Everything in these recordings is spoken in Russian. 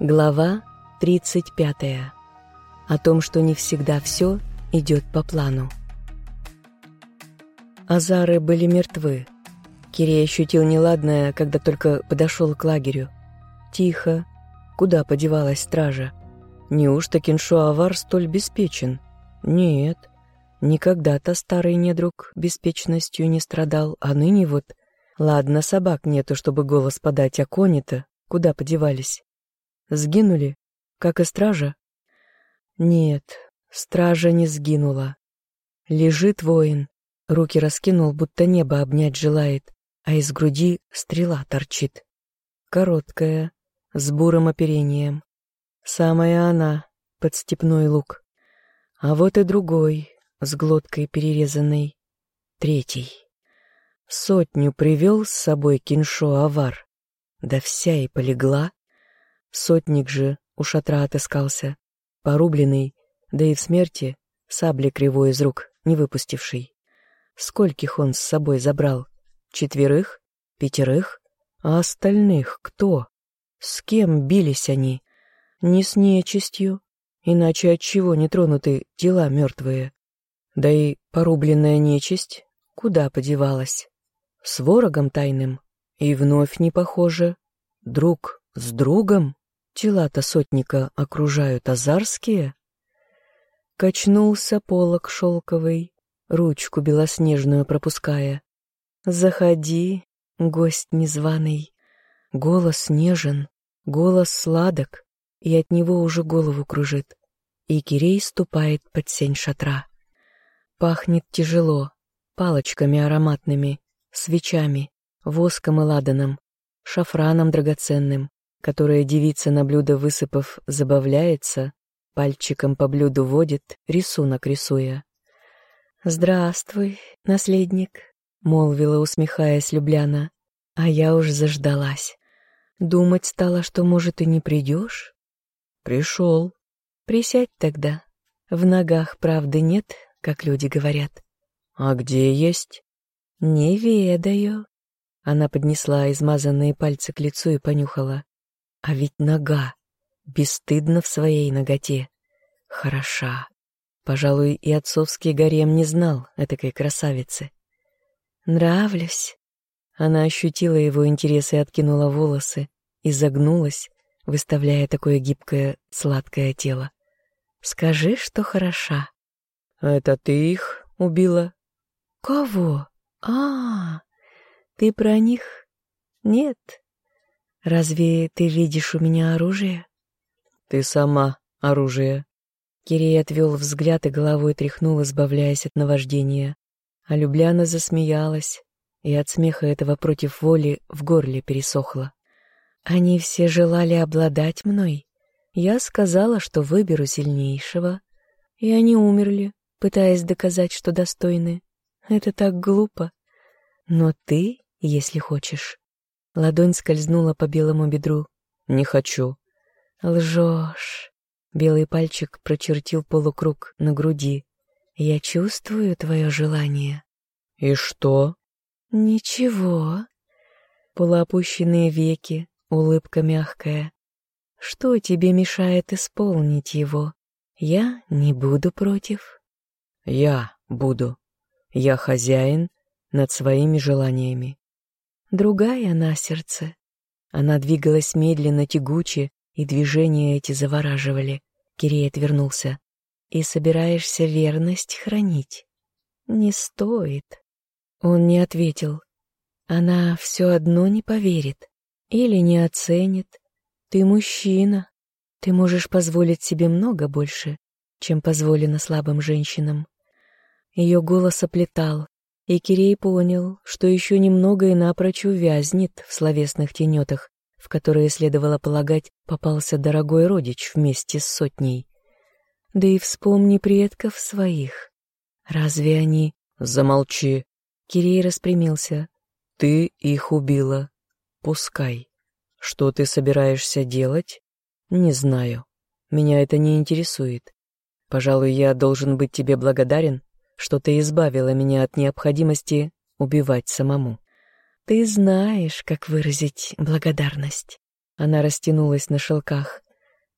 Глава 35. О том, что не всегда все идет по плану. Азары были мертвы. Кирей ощутил неладное, когда только подошел к лагерю. Тихо. Куда подевалась стража? Неужто Киншо-Авар столь беспечен? Нет. Никогда-то старый недруг беспечностью не страдал, а ныне вот... Ладно, собак нету, чтобы голос подать, а кони-то куда подевались? Сгинули, как и стража? Нет, стража не сгинула. Лежит воин, руки раскинул, будто небо обнять желает, а из груди стрела торчит. Короткая, с бурым оперением. Самая она, под степной лук. А вот и другой, с глоткой перерезанной. Третий. Сотню привел с собой киншо авар. Да вся и полегла. Сотник же у шатра отыскался, порубленный, да и в смерти сабли кривой из рук, не выпустивший. Скольких он с собой забрал? Четверых? Пятерых? А остальных кто? С кем бились они? Не с нечистью, иначе от чего не тронуты тела мертвые? Да и порубленная нечисть куда подевалась? С ворогом тайным? И вновь не похоже. Друг с другом? Тела-то сотника окружают азарские. Качнулся полок шелковый, ручку белоснежную пропуская. Заходи, гость незваный. Голос нежен, голос сладок, и от него уже голову кружит. И Кирей ступает под сень шатра. Пахнет тяжело, палочками ароматными, свечами, воском и ладаном, шафраном драгоценным, которое девица на блюдо высыпав забавляется, пальчиком по блюду водит, рисунок рисуя. «Здравствуй, наследник», — молвила, усмехаясь Любляна, а я уж заждалась. Думать стала, что, может, и не придешь? Пришел. Присядь тогда. В ногах правды нет, как люди говорят. А где есть? Не ведаю. Она поднесла измазанные пальцы к лицу и понюхала. А ведь нога, бесстыдна в своей ноготе. Хороша. Пожалуй, и отцовский гарем не знал этакой красавицы. Нравлюсь. Она ощутила его интерес и откинула волосы, и загнулась, выставляя такое гибкое, сладкое тело. «Скажи, что хороша». «Это ты их убила?» «Кого? А, -а, -а ты про них?» «Нет, «Разве ты видишь у меня оружие?» «Ты сама оружие». Кирей отвел взгляд и головой тряхнул, избавляясь от наваждения. А Любляна засмеялась, и от смеха этого против воли в горле пересохло. «Они все желали обладать мной. Я сказала, что выберу сильнейшего, и они умерли, пытаясь доказать, что достойны. Это так глупо. Но ты, если хочешь, Ладонь скользнула по белому бедру. «Не хочу». «Лжешь». Белый пальчик прочертил полукруг на груди. «Я чувствую твое желание». «И что?» «Ничего». Полуопущенные веки, улыбка мягкая. «Что тебе мешает исполнить его? Я не буду против». «Я буду. Я хозяин над своими желаниями другая на сердце. Она двигалась медленно, тягуче, и движения эти завораживали. Кирей отвернулся. «И собираешься верность хранить?» «Не стоит». Он не ответил. Она все одно не поверит или не оценит. Ты мужчина. Ты можешь позволить себе много больше, чем позволено слабым женщинам. Ее голос оплетал, и Кирей понял, что еще немного и напрочь увязнет в словесных тенетах, в которые, следовало полагать, попался дорогой родич вместе с сотней. Да и вспомни предков своих. Разве они... Замолчи. Кирей распрямился. Ты их убила. Пускай. Что ты собираешься делать? Не знаю. Меня это не интересует. Пожалуй, я должен быть тебе благодарен что ты избавила меня от необходимости убивать самому. Ты знаешь, как выразить благодарность. Она растянулась на шелках,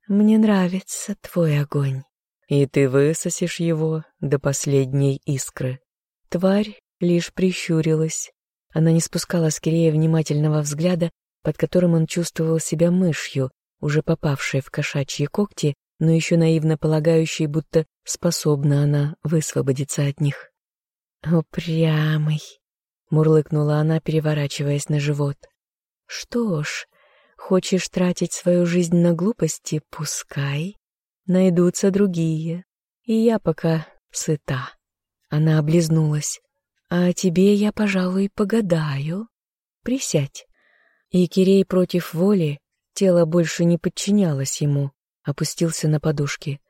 Мне нравится твой огонь. И ты высосешь его до последней искры. Тварь лишь прищурилась. Она не спускала с Кирея внимательного взгляда, под которым он чувствовал себя мышью, уже попавшей в кошачьи когти, но еще наивно полагающей, будто способна она высвободиться от них. «Упрямый», — мурлыкнула она, переворачиваясь на живот. «Что ж, хочешь тратить свою жизнь на глупости, пускай. Найдутся другие. И я пока сыта». Она облизнулась. «А тебе я, пожалуй, погадаю. Присядь». И Кирей против воли, тело больше не подчинялось ему, опустился на подушки.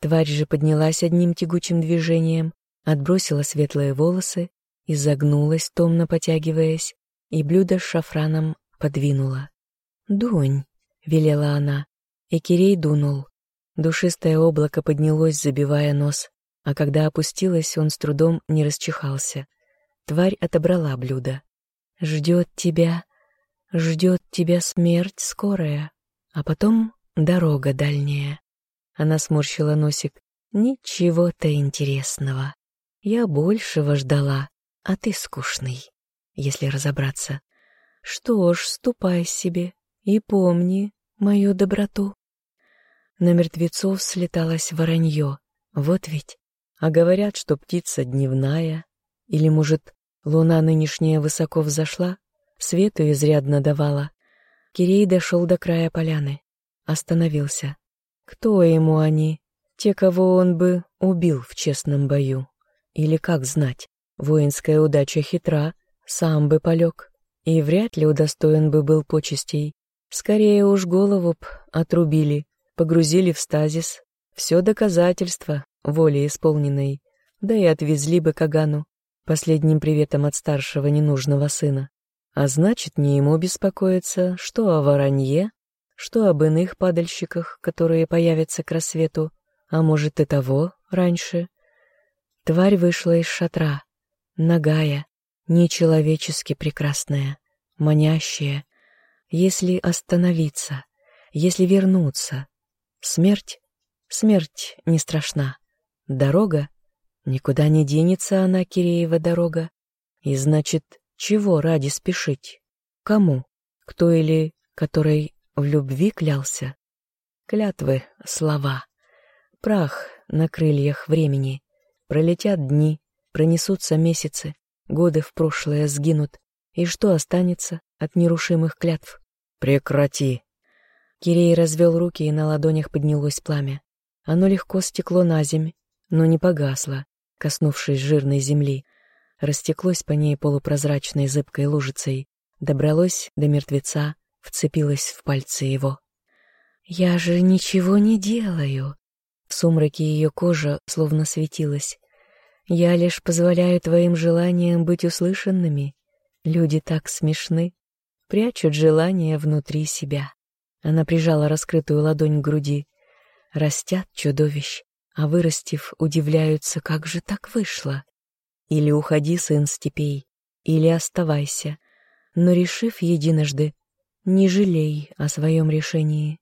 Тварь же поднялась одним тягучим движением, отбросила светлые волосы, изогнулась, томно потягиваясь, и блюдо с шафраном подвинула. «Дунь!» — велела она, и Кирей дунул. Душистое облако поднялось, забивая нос, а когда опустилось, он с трудом не расчихался. Тварь отобрала блюдо. «Ждет тебя, ждет тебя смерть скорая, а потом дорога дальняя». Она сморщила носик. «Ничего-то интересного. Я большего ждала, а ты скучный, если разобраться. Что ж, ступай себе и помни мою доброту». На мертвецов слеталось воронье. Вот ведь. А говорят, что птица дневная. Или, может, луна нынешняя высоко взошла, свету изрядно давала. Кирей дошел до края поляны. Остановился. Кто ему они? Те, кого он бы убил в честном бою. Или как знать, воинская удача хитра, сам бы полег, и вряд ли удостоен бы был почестей. Скорее уж голову б отрубили, погрузили в стазис. Все доказательства воли исполненной, да и отвезли бы Кагану последним приветом от старшего ненужного сына. А значит, не ему беспокоиться, что о воронье, что об иных падальщиках, которые появятся к рассвету, а может и того раньше. Тварь вышла из шатра, нагая, нечеловечески прекрасная, манящая. Если остановиться, если вернуться, смерть, смерть не страшна. Дорога, никуда не денется она, Киреева дорога. И значит, чего ради спешить? Кому? Кто или который в любви клялся? Клятвы, слова. Прах на крыльях времени. Пролетят дни, пронесутся месяцы, годы в прошлое сгинут. И что останется от нерушимых клятв? Прекрати. Кирей развел руки, и на ладонях поднялось пламя. Оно легко стекло на земь, но не погасло, коснувшись жирной земли. Растеклось по ней полупрозрачной зыбкой лужицей, добралось до мертвеца, вцепилось в пальцы его. «Я же ничего не делаю!» В сумраке ее кожа словно светилась. Я лишь позволяю твоим желаниям быть услышанными. Люди так смешны, прячут желания внутри себя. Она прижала раскрытую ладонь к груди. Растят чудовищ, а вырастив, удивляются, как же так вышло. Или уходи, сын степей, или оставайся. Но решив единожды, не жалей о своем решении.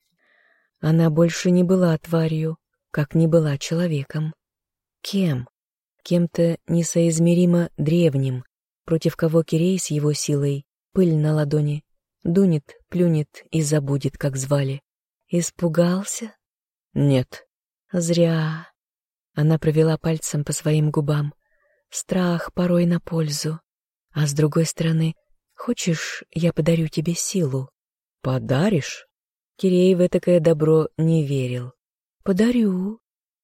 Она больше не была тварью, как не была человеком. Кем? кем-то несоизмеримо древним, против кого Кирей с его силой, пыль на ладони, дунет, плюнет и забудет, как звали. Испугался? Нет. Зря. Она провела пальцем по своим губам. Страх порой на пользу. А с другой стороны, хочешь, я подарю тебе силу? Подаришь? Кирей в этакое добро не верил. Подарю.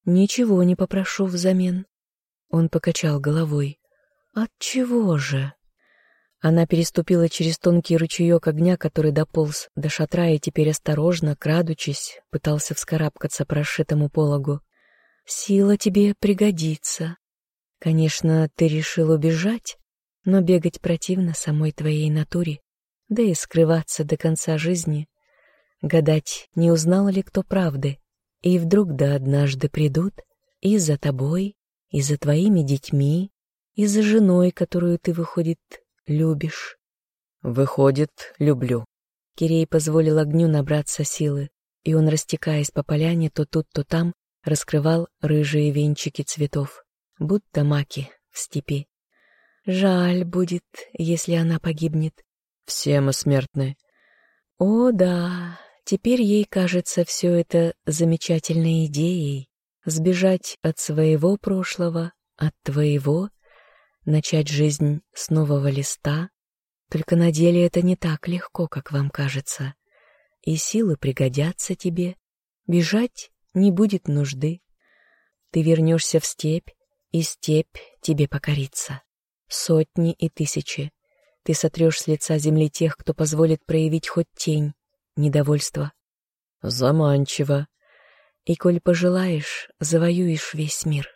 Ничего не попрошу взамен. Он покачал головой. От чего же? Она переступила через тонкий ручеек огня, который дополз до шатра и теперь осторожно, крадучись, пытался вскарабкаться по расшитому пологу. «Сила тебе пригодится. Конечно, ты решил убежать, но бегать противно самой твоей натуре, да и скрываться до конца жизни. Гадать, не узнал ли кто правды, и вдруг да однажды придут и за тобой, и за твоими детьми, и за женой, которую ты, выходит, любишь. Выходит, люблю. Кирей позволил огню набраться силы, и он, растекаясь по поляне, то тут, то там, раскрывал рыжие венчики цветов, будто маки в степи. Жаль будет, если она погибнет. Все мы смертны. О, да, теперь ей кажется все это замечательной идеей. Сбежать от своего прошлого, от твоего, начать жизнь с нового листа. Только на деле это не так легко, как вам кажется. И силы пригодятся тебе. Бежать не будет нужды. Ты вернешься в степь, и степь тебе покорится сотни и тысячи. Ты сотрешь с лица земли тех, кто позволит проявить хоть тень недовольства. Заманчиво. И коль пожелаешь, завоюешь весь мир.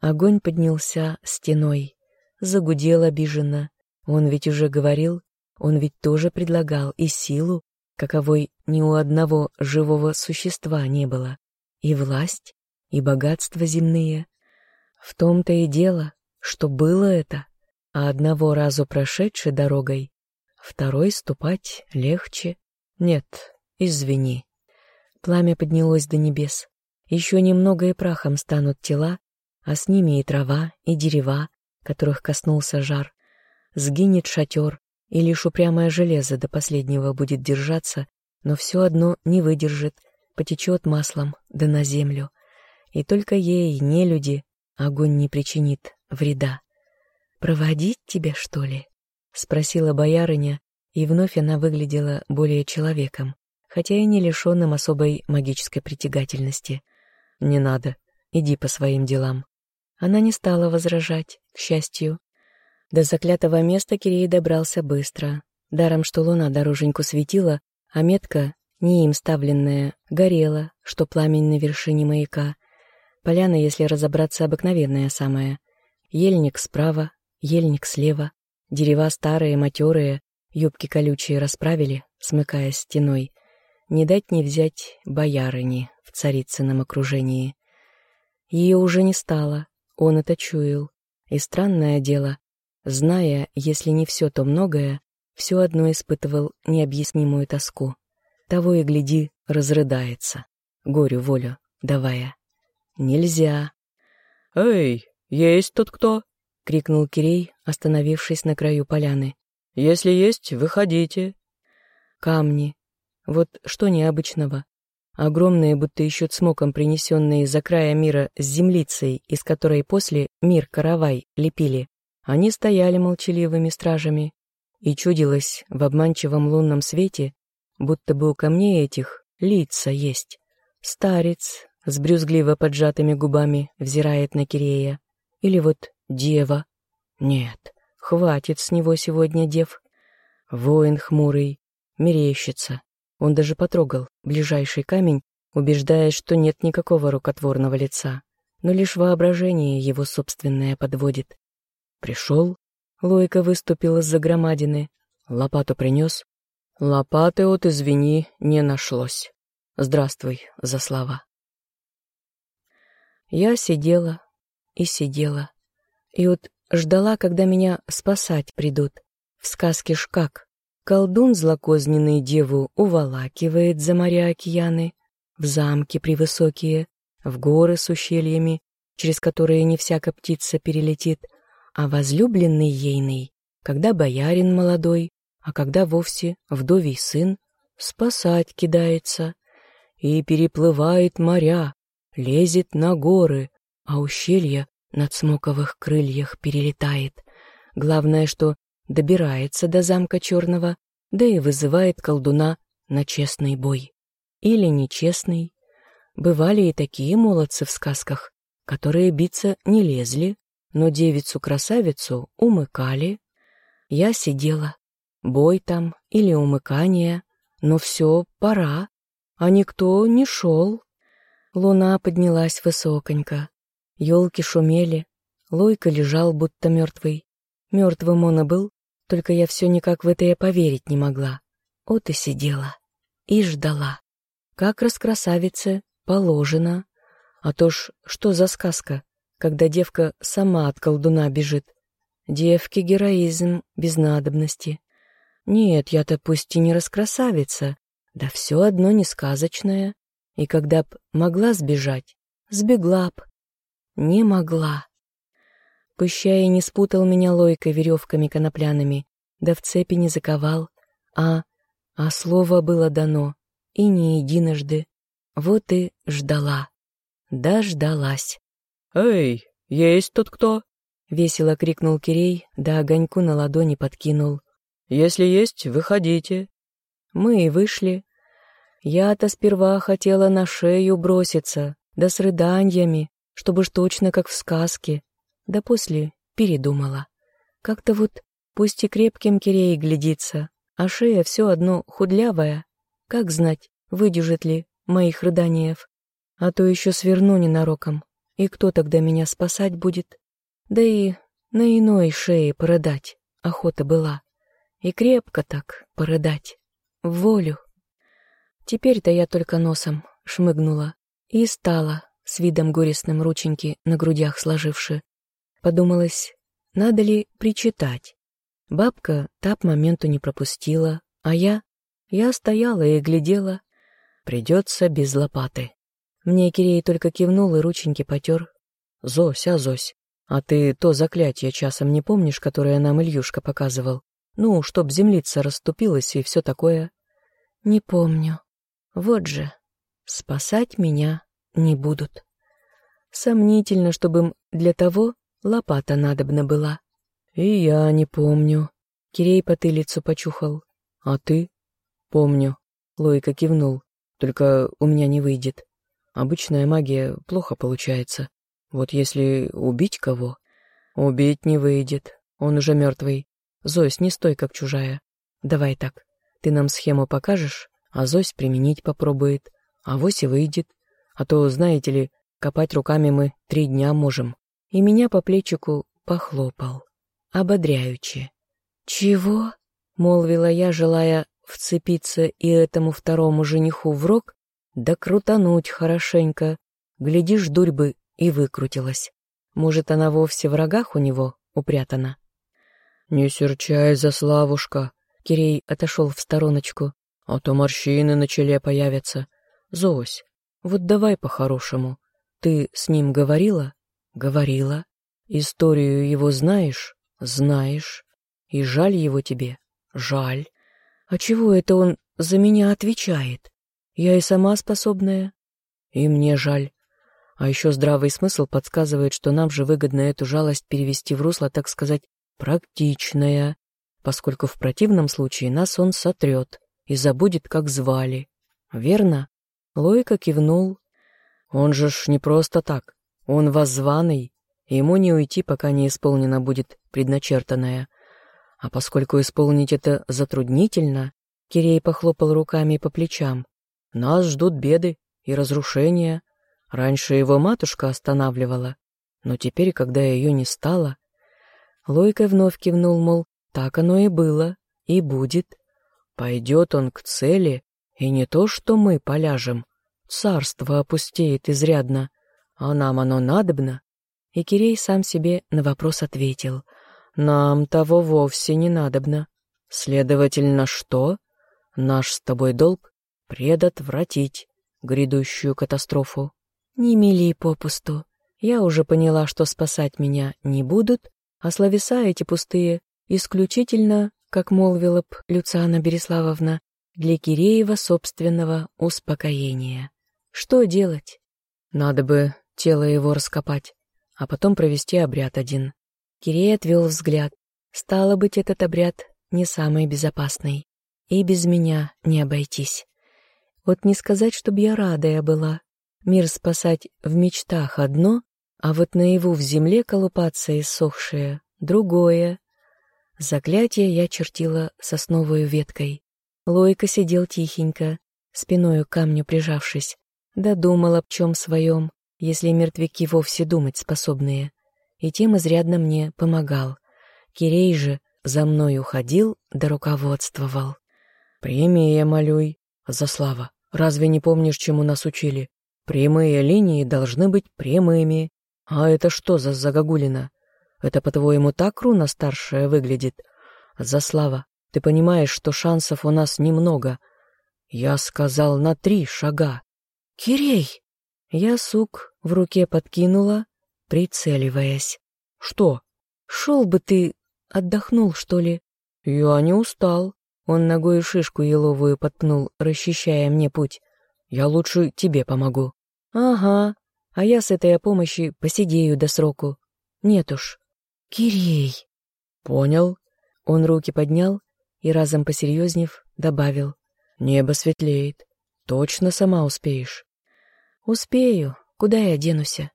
Огонь поднялся стеной, загудел обиженно. Он ведь уже говорил, он ведь тоже предлагал и силу, каковой ни у одного живого существа не было, и власть, и богатства земные. В том-то и дело, что было это, а одного разу прошедшей дорогой, второй ступать легче. Нет, извини. Пламя поднялось до небес. Еще немного и прахом станут тела, а с ними и трава, и дерева, которых коснулся жар. Сгинет шатер, и лишь упрямое железо до последнего будет держаться, но все одно не выдержит, потечет маслом, да на землю. И только ей, не люди, огонь не причинит вреда. «Проводить тебя, что ли?» — спросила боярыня, и вновь она выглядела более человеком, хотя и не лишенным особой магической притягательности. «Не надо, иди по своим делам». Она не стала возражать, к счастью. До заклятого места Кирей добрался быстро. Даром, что луна дороженьку светила, а метка, не им ставленная, горела, что пламень на вершине маяка. Поляна, если разобраться, обыкновенная самая — Ельник справа, ельник слева, дерева старые, матерые, юбки колючие расправили, смыкаясь стеной. Не дать не взять боярыни в царицыном окружении. Ее уже не стало, он это чуял. И странное дело, зная, если не все, то многое, все одно испытывал необъяснимую тоску. Того и гляди, разрыдается, горю волю давая. Нельзя. «Эй, «Есть тут кто?» — крикнул Кирей, остановившись на краю поляны. «Если есть, выходите». Камни. Вот что необычного. Огромные, будто еще цмоком принесенные за края мира с землицей, из которой после мир каравай лепили. Они стояли молчаливыми стражами, и чудилось в обманчивом лунном свете, будто бы у камней этих лица есть. Старец с брюзгливо поджатыми губами взирает на Кирея. Или вот дева. Нет, хватит с него сегодня дев. Воин хмурый, мерещится. Он даже потрогал ближайший камень, убеждаясь, что нет никакого рукотворного лица, но лишь воображение его собственное подводит. Пришел, Лойка выступил из-за громадины, лопату принес. Лопаты от, извини, не нашлось. Здравствуй, Заслава. Я сидела, и сидела. И вот ждала, когда меня спасать придут. В сказке ж как. Колдун злокозненный деву уволакивает за моря океаны, в замки превысокие, в горы с ущельями, через которые не всяка птица перелетит, а возлюбленный ейный, когда боярин молодой, а когда вовсе вдовий сын, спасать кидается и переплывает моря, лезет на горы, а ущелье на цмоковых крыльях перелетает. Главное, что добирается до замка черного, да и вызывает колдуна на честный бой. Или нечестный. Бывали и такие молодцы в сказках, которые биться не лезли, но девицу-красавицу умыкали. Я сидела. Бой там или умыкание, но все, пора, а никто не шел. Луна поднялась высоконько. Елки шумели, Лойка лежал, будто мертвый. Мертвым он и был, только я все никак в это и поверить не могла. Вот и сидела. И ждала. Как раскрасавице положено. А то ж, что за сказка, когда девка сама от колдуна бежит? Девки героизм без надобности. Нет, я-то пусть и не раскрасавица, Да все одно не сказочное. И когда б могла сбежать, сбегла б. Не могла. Пущай не спутал меня лойкой веревками конопляными, да в цепи не заковал, а... А слово было дано, и не единожды. Вот и ждала. Дождалась. «Эй, есть тут кто?» — весело крикнул Кирей, да огоньку на ладони подкинул. «Если есть, выходите». Мы и вышли. Я-то сперва хотела на шею броситься, да с рыданьями, чтобы ж точно как в сказке. Да после передумала. Как-то вот пусть и крепким Кирей глядится, а шея все одно худлявая. Как знать, выдержит ли моих рыданиев. А то еще сверну ненароком. И кто тогда меня спасать будет? Да и на иной шее порыдать охота была. И крепко так порыдать. В волю. Теперь-то я только носом шмыгнула и стала, с видом горестным рученьки на грудях сложивши. Подумалось, надо ли причитать. Бабка тап моменту не пропустила, а я... Я стояла и глядела. Придется без лопаты. Мне Кирей только кивнул и рученьки потер. «Зось, а Зось, а ты то заклятие часом не помнишь, которое нам Ильюшка показывал? Ну, чтоб землица расступилась и все такое?» «Не помню. Вот же, спасать меня не будут. Сомнительно, чтобы им для того лопата надобна была. «И я не помню». Кирей потылицу почухал. «А ты?» «Помню». Лойка кивнул. «Только у меня не выйдет. Обычная магия плохо получается. Вот если убить кого...» «Убить не выйдет. Он уже мертвый. Зось, не стой как чужая. Давай так. Ты нам схему покажешь, а Зось применить попробует. А вось и выйдет. А то, знаете ли, копать руками мы три дня можем». И меня по плечику похлопал ободряючи. «Чего?» — молвила я, желая вцепиться и этому второму жениху в рог, да крутануть хорошенько. Глядишь, дурь бы и выкрутилась. Может, она вовсе в рогах у него упрятана? «Не серчай, за Славушка!» Кирей отошел в стороночку. «А то морщины на челе появятся. Зось, вот давай по-хорошему. Ты с ним говорила?» «Говорила. Историю его знаешь?» Знаешь. И жаль его тебе. Жаль. А чего это он за меня отвечает? Я и сама способная. И мне жаль. А еще здравый смысл подсказывает, что нам же выгодно эту жалость перевести в русло, так сказать, практичное, поскольку в противном случае нас он сотрет и забудет, как звали. Верно? Лойка кивнул. Он же ж не просто так. Он воззванный, Ему не уйти, пока не исполнено будет предначертанное. А поскольку исполнить это затруднительно, Кирей похлопал руками по плечам. Нас ждут беды и разрушения. Раньше его матушка останавливала, но теперь, когда ее не стало... Лойка вновь кивнул, мол, так оно и было, и будет. Пойдет он к цели, и не то, что мы поляжем. Царство опустеет изрядно, а нам оно надобно. И Кирей сам себе на вопрос ответил. «Нам того вовсе не надобно. Следовательно, что? Наш с тобой долг — предотвратить грядущую катастрофу». «Не мели попусту. Я уже поняла, что спасать меня не будут, а словеса эти пустые исключительно, как молвила б Люциана Береславовна, для Киреева собственного успокоения. Что делать? Надо бы тело его раскопать а потом провести обряд один. Кирей отвел взгляд. Стало быть, этот обряд не самый безопасный. И без меня не обойтись. Вот не сказать, чтоб я радая была. Мир спасать в мечтах одно, а вот наяву в земле колупаться иссохшее — другое. Заклятие я чертила сосновую веткой. Лойка сидел тихенько, спиною к камню прижавшись, додумал об чем своем, если мертвяки вовсе думать способные, и тем изрядно мне помогал. Кирей же за мной уходил да руководствовал. «Прямее, малюй, Заслава, разве не помнишь, чему нас учили? Прямые линии должны быть прямыми. А это что за загогулина? Это, по-твоему, так руна старшая выглядит? Заслава, ты понимаешь, что шансов у нас немного. Я сказал на три шага. «Кирей!» Я сук в руке подкинула, прицеливаясь. «Что?» «Шел бы ты, отдохнул, что ли?» «Я не устал». Он ногой шишку еловую подкнул, расчищая мне путь. «Я лучше тебе помогу». «Ага, а я с этой помощи посидею до сроку». «Нет уж». «Кирей!» «Понял». Он руки поднял и, разом посерьезнев, добавил. «Небо светлеет. Точно сама успеешь?» «Успею. Куда я денуся?»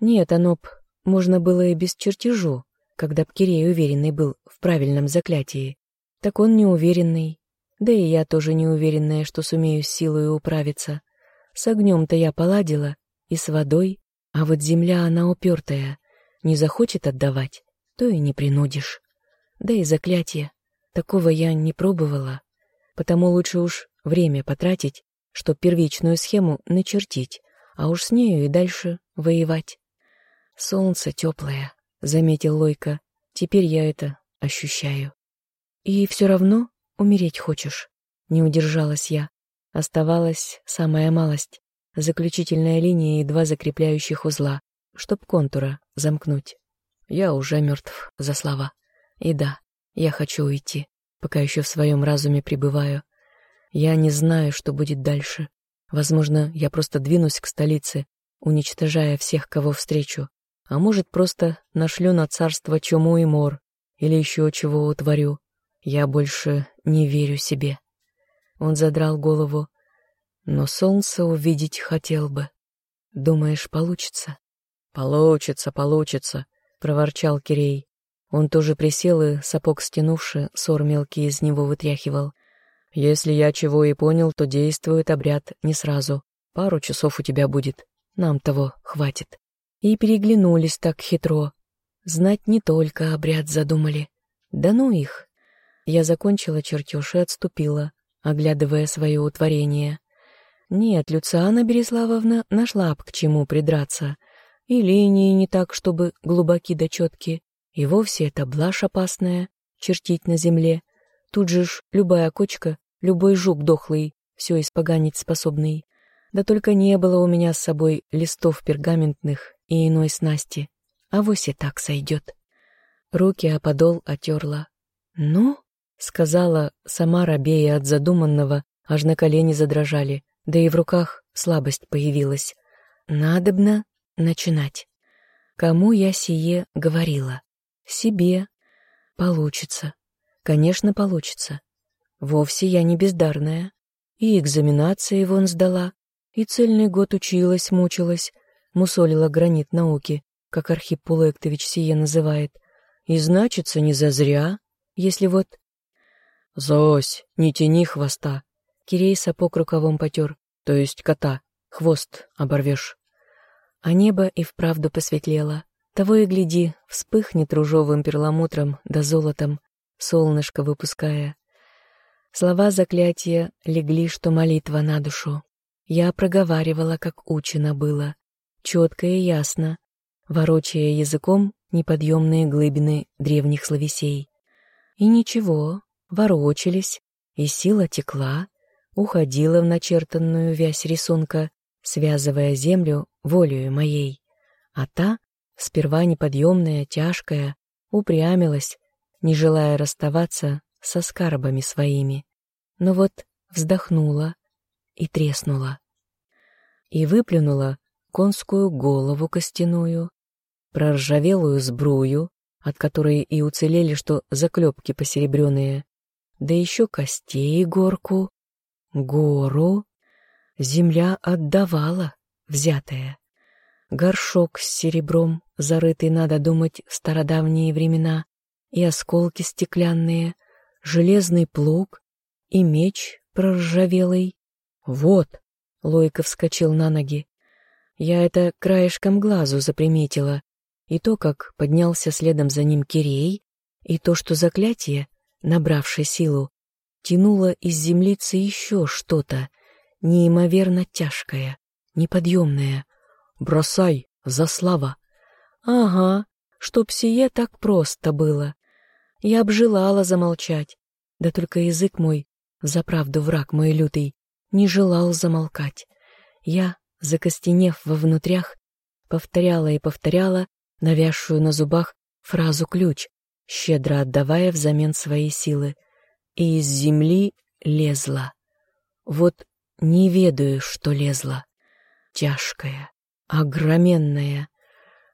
«Нет, оно б можно было и без чертежу, когда б Кирей уверенный был в правильном заклятии. Так он неуверенный. Да и я тоже неуверенная, что сумею с силой управиться. С огнем-то я поладила, и с водой, а вот земля она упертая. Не захочет отдавать, то и не принудишь. Да и заклятие. Такого я не пробовала. Потому лучше уж время потратить, чтоб первичную схему начертить, а уж с нею и дальше воевать. «Солнце теплое», — заметил Лойка. «Теперь я это ощущаю». «И все равно умереть хочешь?» Не удержалась я. Оставалась самая малость. Заключительная линия и два закрепляющих узла, чтоб контура замкнуть. Я уже мертв за слова. И да, я хочу уйти, пока еще в своем разуме пребываю. Я не знаю, что будет дальше. Возможно, я просто двинусь к столице, уничтожая всех, кого встречу. А может, просто нашлю на царство чуму и мор, или еще чего утворю. Я больше не верю себе. Он задрал голову. Но солнце увидеть хотел бы. Думаешь, получится? Получится, получится, проворчал Кирей. Он тоже присел и, сапог стянувши, сор мелкий из него вытряхивал. Если я чего и понял, то действует обряд не сразу. Пару часов у тебя будет. Нам того хватит и переглянулись так хитро. Знать не только обряд задумали. Да ну их. Я закончила чертеж и отступила, оглядывая свое утворение. Нет, Люциана Береславовна нашла б к чему придраться. И линии не так, чтобы глубоки да четки. И вовсе это блажь опасная, чертить на земле. Тут же ж любая кочка, любой жук дохлый, все испоганить способный. Да только не было у меня с собой листов пергаментных и иной снасти, а вось и так сойдет. Руки о подол отерла. «Ну?» — сказала, сама рабея от задуманного, аж на колени задрожали, да и в руках слабость появилась. «Надобно начинать. Кому я сие говорила? Себе. Получится. Конечно, получится. Вовсе я не бездарная. И экзаменации вон сдала, и цельный год училась, мучилась, мусолила гранит науки, как Архип Пулектович сие называет. И значится не зазря, если вот... «Зось, не тяни хвоста!» Кирей сапог рукавом потер, то есть кота, хвост оборвешь. А небо и вправду посветлело. Того и гляди, вспыхнет ружовым перламутром да золотом, солнышко выпуская. Слова заклятия легли, что молитва на душу. Я проговаривала, как учено было четко и ясно, ворочая языком неподъемные глыбины древних словесей. И ничего, ворочались, и сила текла, уходила в начертанную вязь рисунка, связывая землю волею моей. А та, сперва неподъемная, тяжкая, упрямилась, не желая расставаться со скарбами своими. Но вот вздохнула и треснула. И выплюнула конскую голову костяную, проржавелую сбрую, от которой и уцелели что заклепки посеребренные, да еще костей горку, гору. Земля отдавала, взятая. Горшок с серебром, зарытый, надо думать, в стародавние времена, и осколки стеклянные, железный плуг и меч проржавелый. Вот, Лойка вскочил на ноги. Я это краешком глазу заприметила, и то, как поднялся следом за ним Кирей, и то, что заклятие, набравшее силу, тянуло из землицы еще что-то, неимоверно тяжкое, неподъемное. «Бросай, за слава!» «Ага, чтоб сие так просто было!» Я обжелала замолчать, да только язык мой, за правду враг мой лютый, не желал замолкать. Я, закостенев во внутрях, повторяла и повторяла навязшую на зубах фразу-ключ, щедро отдавая взамен свои силы, и из земли лезла. Вот не ведаю, что лезла. Тяжкая, огроменная.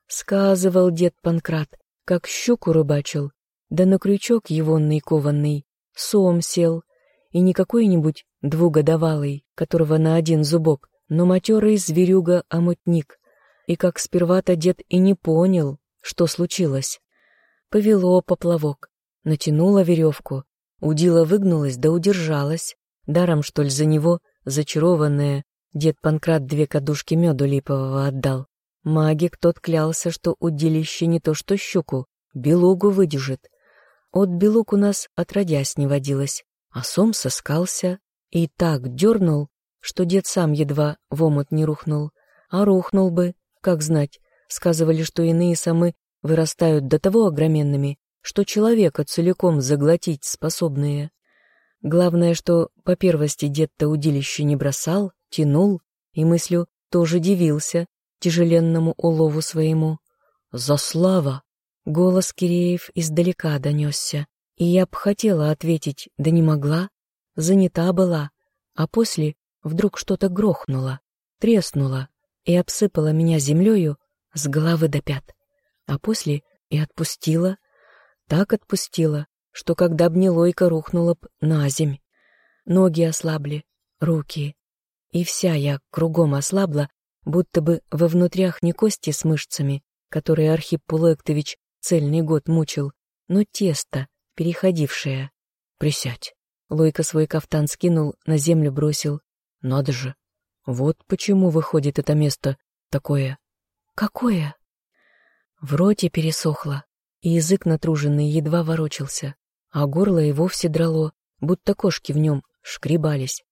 Сказывал дед Панкрат, как щуку рыбачил, да на крючок егонный кованный, сом сел, и не какой-нибудь двугодовалый, которого на один зубок, но матерый зверюга-омутник, и как сперва-то дед и не понял, что случилось. Повело поплавок, натянула веревку, удила выгнулась да удержалась, даром, что ли, за него, зачарованная, дед Панкрат две кадушки меду липового отдал. Магик тот клялся, что удилище не то что щуку, белугу выдержит. От белуг у нас отродясь не водилось, а сом соскался и так дернул, что дед сам едва в омут не рухнул. А рухнул бы, как знать, сказывали, что иные самы вырастают до того огроменными, что человека целиком заглотить способные. Главное, что по первости дед-то удилище не бросал, тянул, и мыслью тоже дивился тяжеленному улову своему. «За слава!» Голос Киреев издалека донесся, и я б хотела ответить, да не могла, занята была, а после вдруг что-то грохнуло, треснуло и обсыпало меня землею с головы до пят, а после и отпустила, так отпустила, что когда б не лойка рухнула б на земь. Ноги ослабли, руки, и вся я кругом ослабла, будто бы во внутрях не кости с мышцами, которые Архип Пулектович цельный год мучил, но тесто, переходившее. «Присядь». Лойка свой кафтан скинул, на землю бросил. «Надо же! Вот почему выходит это место такое». «Какое?» В роте пересохло, и язык натруженный едва ворочался, а горло и вовсе драло, будто кошки в нем шкребались.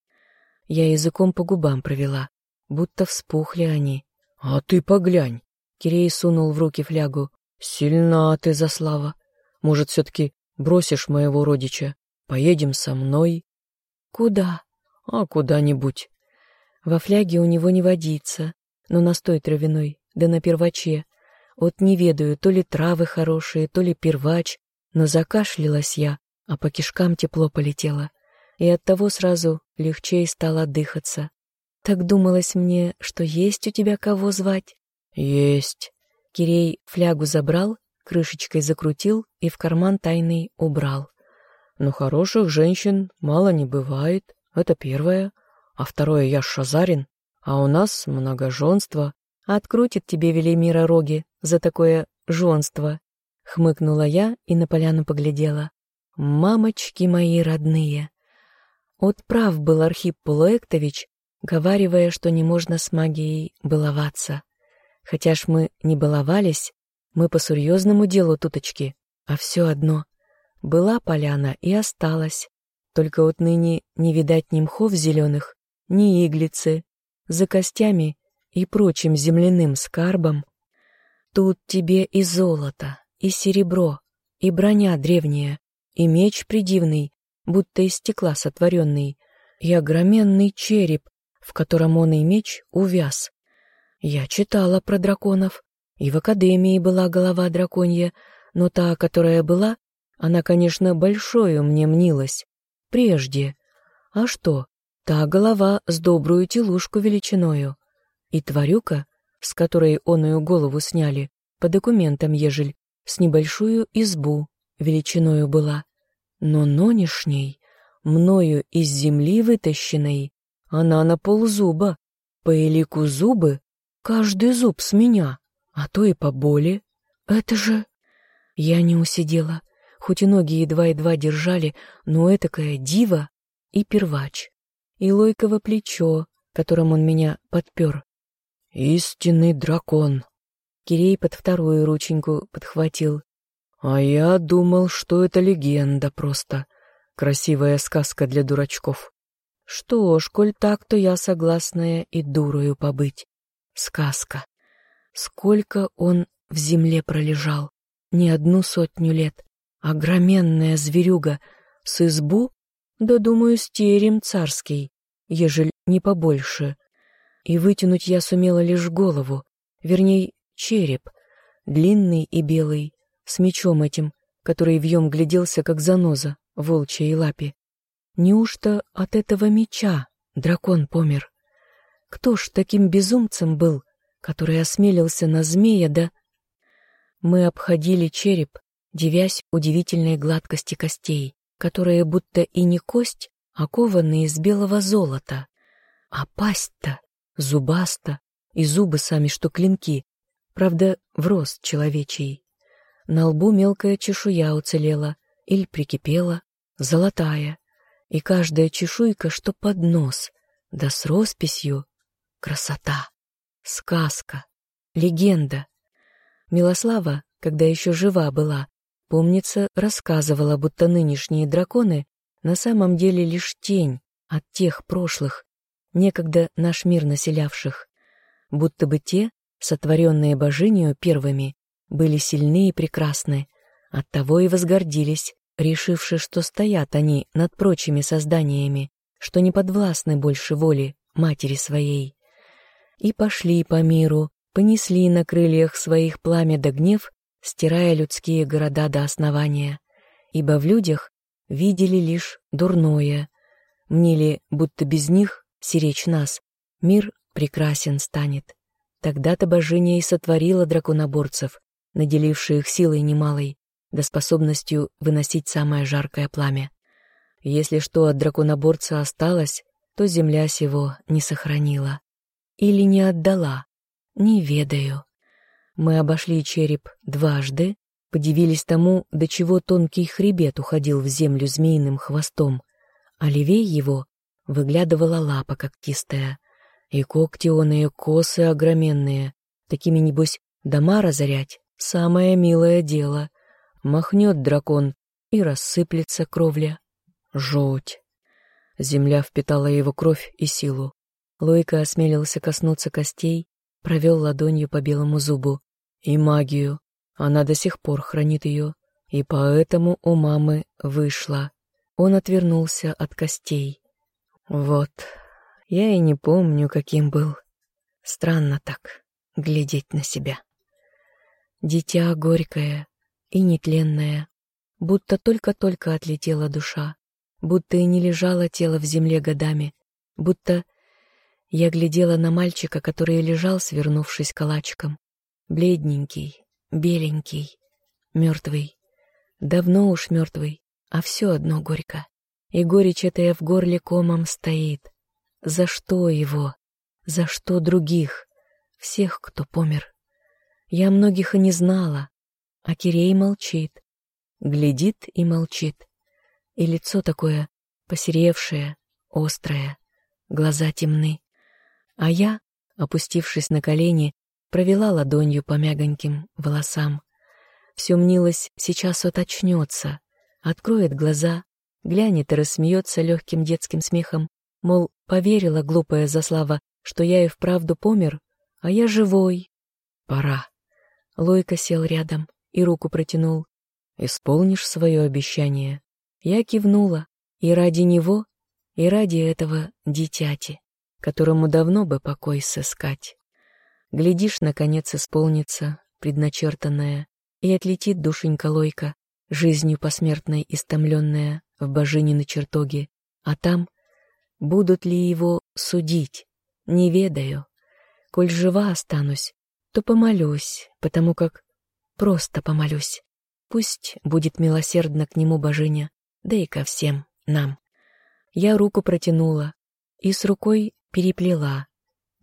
Я языком по губам провела, будто вспухли они. «А ты поглянь!» Кирей сунул в руки флягу. «Сильна ты, Заслава! Может, все-таки бросишь моего родича? Поедем со мной?» «Куда?» «А куда-нибудь». Во фляге у него не водится, но настой травяной, да на перваче. Вот не ведаю, то ли травы хорошие, то ли первач, но закашлялась я, а по кишкам тепло полетело, и оттого сразу легче стало дыхаться. Так думалось мне, что есть у тебя кого звать? Есть. Кирей флягу забрал, крышечкой закрутил и в карман тайный убрал. Но хороших женщин мало не бывает, это первое. А второе, я шазарин, а у нас многоженство. Открутит тебе Велимира роги за такое жонство. Хмыкнула я и на поляну поглядела. Мамочки мои родные! Вот прав был Архип Пулуэктович, говаривая, что не можно с магией баловаться. Хотя ж мы не баловались, мы по серьезному делу туточки, а все одно. Была поляна и осталась. Только вот ныне не видать ни мхов зеленых, ни иглицы. За костями и прочим земляным скарбом. Тут тебе и золото, и серебро, и броня древняя, и меч придивный, будто из стекла сотворенный, и огроменный череп, в котором он и меч увяз. Я читала про драконов, и в академии была голова драконья, но та, которая была, она, конечно, большою мне мнилась. Прежде. А что? Та голова с добрую телушку величиною. И тварюка, с которой оную голову сняли, по документам ежель, с небольшую избу величиною была. Но нонешней, мною из земли вытащенной, она на ползуба, по элику зубы Каждый зуб с меня, а то и по боли. Это же... Я не усидела, хоть и ноги едва-едва держали, но этакая дива и первач, и лойково плечо, которым он меня подпер. «Истинный дракон!» Кирей под вторую рученьку подхватил. «А я думал, что это легенда просто. Красивая сказка для дурачков. Что ж, коль так, то я согласная и дурою побыть. Сказка. Сколько он в земле пролежал? Не одну сотню лет. Огроменная зверюга с избу, да, думаю, с терем царский, ежель не побольше. И вытянуть я сумела лишь голову, вернее, череп, длинный и белый, с мечом этим, который вьем гляделся, как заноза, волчьей лапе. Неужто от этого меча дракон помер? Кто ж таким безумцем был, который осмелился на змея, да... Мы обходили череп, девясь удивительной гладкости костей, которые будто и не кость, а кованные из белого золота. А пасть-то зубаста, и зубы сами, что клинки, правда, в рост человечий. На лбу мелкая чешуя уцелела, или прикипела, золотая, и каждая чешуйка, что под нос, да с росписью. Красота, сказка, легенда. Милослава, когда еще жива была, помнится, рассказывала, будто нынешние драконы на самом деле лишь тень от тех прошлых, некогда наш мир населявших, будто бы те, сотворенные божинью первыми, были сильны и прекрасны, оттого и возгордились, решивши, что стоят они над прочими созданиями, что не подвластны больше воли матери своей. И пошли по миру, понесли на крыльях своих пламя да гнев, стирая людские города до основания, ибо в людях видели лишь дурное, мнили, будто без них, сиречь нас, мир прекрасен станет. Тогда-то божиня и сотворила драконоборцев, наделивших их силой немалой, да способностью выносить самое жаркое пламя. Если что от драконоборца осталось, то земля сего не сохранила. Или не отдала, не ведаю. Мы обошли череп дважды, Подивились тому, до чего тонкий хребет уходил в землю змеиным хвостом, а левей его выглядывала лапа когтистая, и когти оные косы огроменные, такими, небось, дома разорять — самое милое дело. Махнет дракон, и рассыплется кровля. Жуть! Земля впитала его кровь и силу. Лойка осмелился коснуться костей, провел ладонью по белому зубу. И магию, она до сих пор хранит ее, и поэтому у мамы вышла. Он отвернулся от костей. Вот, я и не помню, каким был. Странно так глядеть на себя. Дитя горькое и нетленное, будто только-только отлетела душа, будто и не лежало тело в земле годами, будто я глядела на мальчика, который лежал, свернувшись калачиком, бледненький, беленький, мертвый. Давно уж мертвый, а все одно горько. И горечь эта в горле комом стоит. За что его? За что других? Всех, кто помер. Я многих и не знала, а Кирей молчит. Глядит и молчит. И лицо такое посеревшее, острое, глаза темны. А я, опустившись на колени, провела ладонью по мягоньким волосам. Все мнилось, сейчас вот очнется, откроет глаза, глянет и рассмеется легким детским смехом, мол, поверила глупая Заслава, что я и вправду помер, а я живой. Пора. Лойка сел рядом и руку протянул. «Исполнишь свое обещание?» Я кивнула, и ради него, и ради этого дитяти, которому давно бы покой сыскать. Глядишь, наконец исполнится предначертанное, и отлетит душенька Лойка, жизнью посмертной истомленная в божининой чертоге, а там будут ли его судить, не ведаю. Коль жива останусь, то помолюсь, потому как просто помолюсь. Пусть будет милосердно к нему божиня, да и ко всем нам. Я руку протянула и с рукой переплела,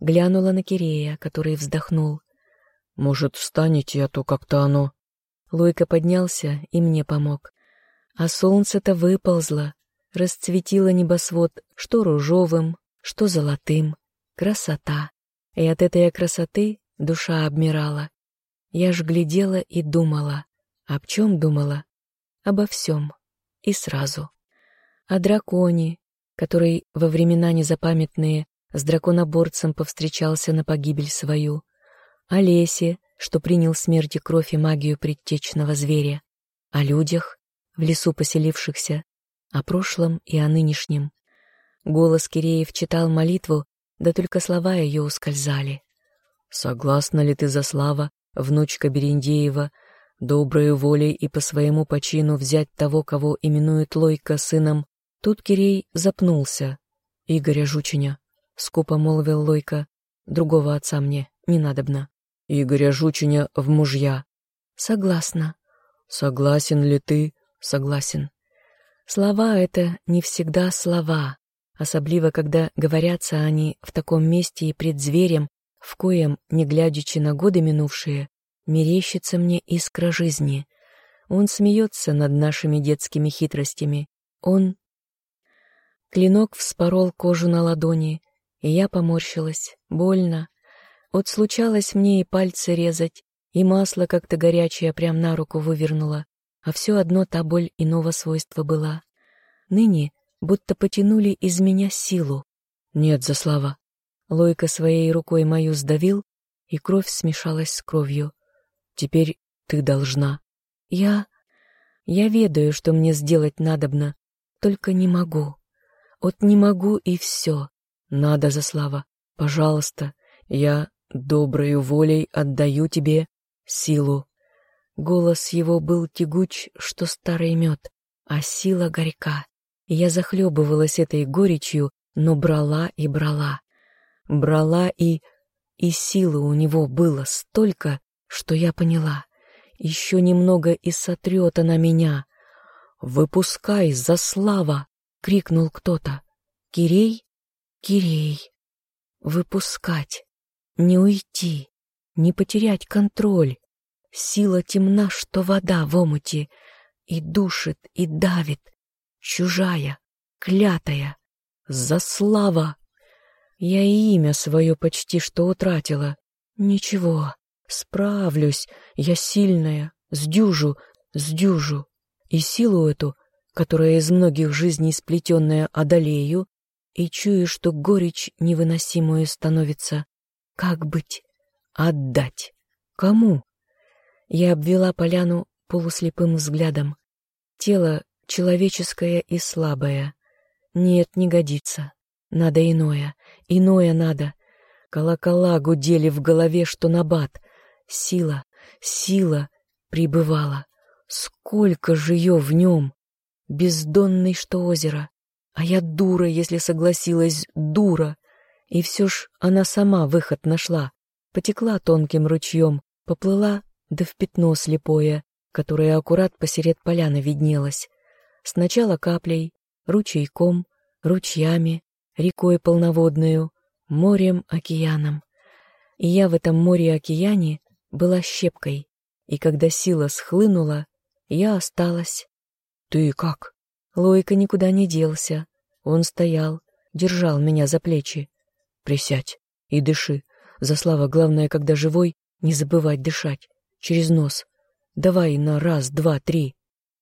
Глянула на Кирея, который вздохнул. «Может, встанете, а то как-то оно...» Лойка поднялся и мне помог. А солнце-то выползло, расцветило небосвод что ружовым, что золотым. Красота. И от этой красоты душа обмирала. Я ж глядела и думала. Об чем думала? Обо всем. И сразу. О драконе, который во времена незапамятные с драконоборцем повстречался на погибель свою, о лесе, что принял смерти кровь и магию предтечного зверя, о людях, в лесу поселившихся, о прошлом и о нынешнем. Голос Киреев читал молитву, да только слова ее ускользали. «Согласна ли ты, Заслава, внучка Берендеева, доброю волей и по своему почину взять того, кого именует Лойка сыном?» Тут Кирей запнулся. «Игоря Жучиня», — скупо молвил Лойка, — «другого отца мне не надобно». «Игоря Жучиня в мужья». «Согласна». «Согласен ли ты?» «Согласен». Слова — это не всегда слова, особливо когда говорятся они в таком месте и пред зверем, в коем, не глядячи на годы минувшие, мерещится мне искра жизни. Он смеется над нашими детскими хитростями. Он... Клинок вспорол кожу на ладони, и я поморщилась. Больно. Вот случалось мне и пальцы резать, и масло как-то горячее прям на руку вывернуло, а все одно та боль иного свойства была. Ныне будто потянули из меня силу. Нет, Заслава, Лойка своей рукой мою сдавил, и кровь смешалась с кровью. Теперь ты должна. Я... Я ведаю, что мне сделать надобно, только не могу. Вот не могу и все. Надо, Заслава, пожалуйста, я доброю волей отдаю тебе силу. Голос его был тягуч, что старый мед, а сила горька. Я захлебывалась этой горечью, но брала и брала брала и... И силы у него было столько, что я поняла. Еще немного и сотрет она меня. «Выпускай, за слава!» — крикнул кто-то. «Кирей? Кирей! Выпускать! Не уйти! Не потерять контроль! Сила темна, что вода в омуте, и душит, и давит, чужая, клятая. За слава!» Я и имя свое почти что утратила. Ничего, справлюсь, я сильная, сдюжу, сдюжу. И силу эту, которая из многих жизней сплетенная, одолею, и чую, что горечь невыносимую становится. Как быть? Отдать. Кому? Я обвела поляну полуслепым взглядом. Тело человеческое и слабое. Нет, не годится. Надо иное, иное надо. Колокола гудели в голове, что набат. Сила, сила прибывала. Сколько же ее в нем! Бездонный, что озеро. А я дура, если согласилась, дура. И все ж она сама выход нашла. Потекла тонким ручьем, поплыла, да в пятно слепое, которое аккурат посеред поляны виднелось. Сначала каплей, ручейком, ручьями, рекой полноводную, морем, океаном. И я в этом море-океане была щепкой, и когда сила схлынула, я осталась. «Ты как?» Лойка никуда не делся. Он стоял, держал меня за плечи. «Присядь и дыши. За слава главное, когда живой, не забывать дышать. Через нос. Давай на раз, два, три».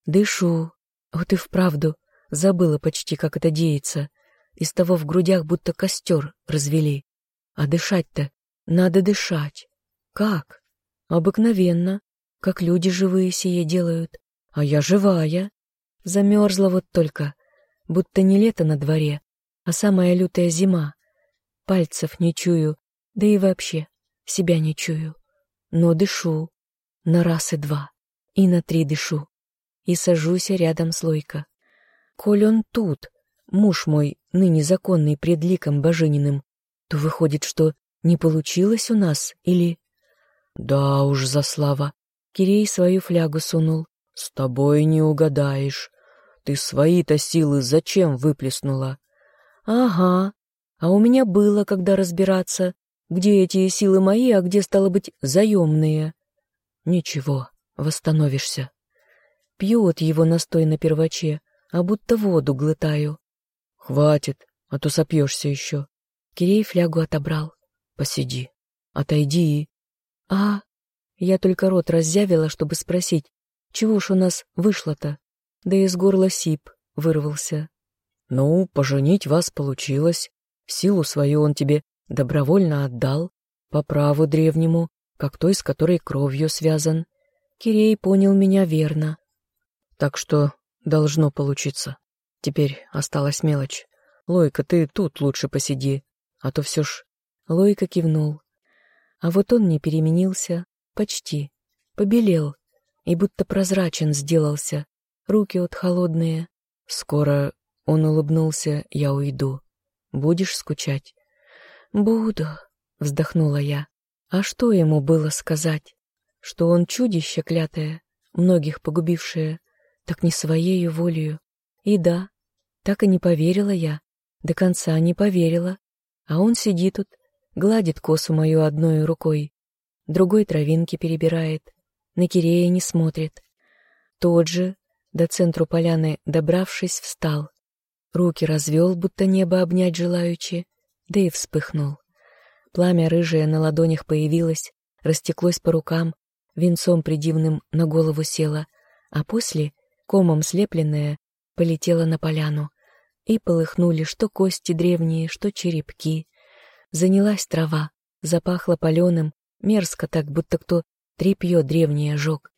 «Дышу. Вот и вправду. Забыла почти, как это деется. Из того в грудях будто костер развели. А дышать-то надо дышать. Как? Обыкновенно, как люди живые сие делают. А я живая. Замерзла вот только, будто не лето на дворе, а самая лютая зима. Пальцев не чую, да и вообще себя не чую. Но дышу на раз и два, и на три дышу, и сажусь рядом с Лойко. Коль он тут, муж мой, ныне законный пред ликом божениным, то выходит, что не получилось у нас, или... Да уж, за слава. Кирей свою флягу сунул. С тобой не угадаешь. Ты свои-то силы зачем выплеснула? Ага. А у меня было, когда разбираться, где эти силы мои, а где, стало быть, заемные. Ничего, восстановишься. Пьет его настой на перваче, а будто воду глотаю. «Хватит, а то сопьешься еще». Кирей флягу отобрал. «Посиди, отойди и...» «А...» Я только рот раззявила, чтобы спросить, чего ж у нас вышло-то? Да из горла сип вырвался. «Ну, поженить вас получилось. Силу свою он тебе добровольно отдал, по праву древнему, как той, с которой кровью связан. Кирей понял меня верно. Так что должно получиться. Теперь осталась мелочь. Лойка, ты тут лучше посиди, а то все ж...» Лойка кивнул. А вот он не переменился, почти, побелел и будто прозрачен сделался, руки от холодные. «Скоро...» — он улыбнулся, — «я уйду. Будешь скучать?» «Буду», — вздохнула я. А что ему было сказать? Что он чудище клятое, многих погубившее, так не своею волею. И да, так и не поверила я, до конца не поверила. А он сидит тут, гладит косу мою одной рукой, другой травинки перебирает, на Кирея не смотрит. Тот же, до центру поляны добравшись, встал. Руки развел, будто небо обнять желаючи, да и вспыхнул. Пламя рыжее на ладонях появилось, растеклось по рукам, венцом придивным на голову село, а после, комом слепленное, полетело на поляну. И полыхнули что кости древние, что черепки. Занялась трава, запахло паленым, мерзко так, будто кто трепье древнее жег.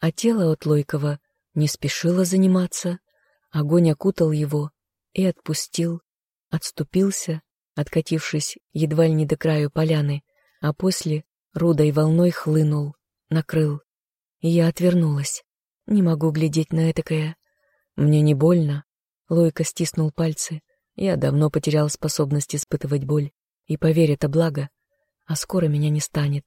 А тело от Лойкова не спешило заниматься. Огонь окутал его и отпустил, отступился, откатившись едва ли не до краю поляны, а после рудой волной хлынул, накрыл. И я отвернулась. Не могу глядеть на этакое. Мне не больно. Лойка стиснул пальцы. Я давно потерял способность испытывать боль. И поверь, это благо. А скоро меня не станет.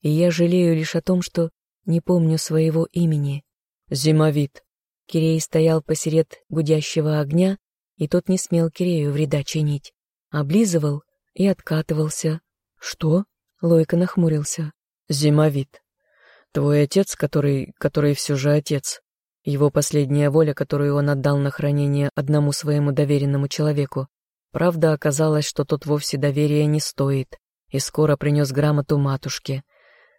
И я жалею лишь о том, что не помню своего имени. Зимовит. Кирей стоял посеред гудящего огня, и тот не смел Кирею вреда чинить облизывал и откатывался. «Что?» — Лойка нахмурился. «Зимовит. Твой отец, который... который все же отец. Его последняя воля, которую он отдал на хранение одному своему доверенному человеку. Правда, оказалось, что тот вовсе доверия не стоит, и скоро принес грамоту матушке.